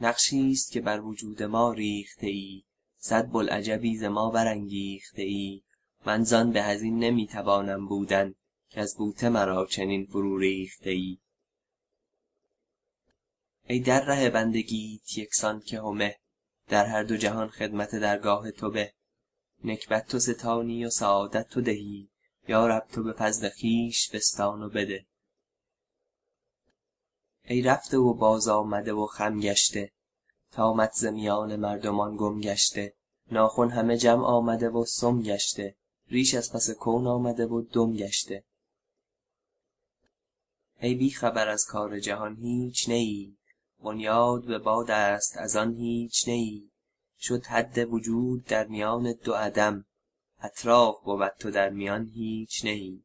نقشیست که بر وجود ما ریخته ای صد بوالعجبی ز ما برانگیخته ای من زان به از این نمی توانم بودن کز بوته مرا چنین فرو ریخته ای ای در ره بندگیت یکسان که همه در هر دو جهان خدمت درگاه تو به. نکبت تو ستانی و سعادت تو دهی یا رب تو به فضل خویش بستان و بده. ای رفته و بازآمده و خم گشته. طامت ز میان مردمان گم گشته. ناخن همه جمع آمده و سم گشته. ریش از پس کون آمده و دم گشته. ای بی خبر از کار جهان هیچ نه ای بنیاد به باد است از آن هیچ نه ای شد حد وجود در میان دو عدم. اطراف بود تو در میان هیچ نه ای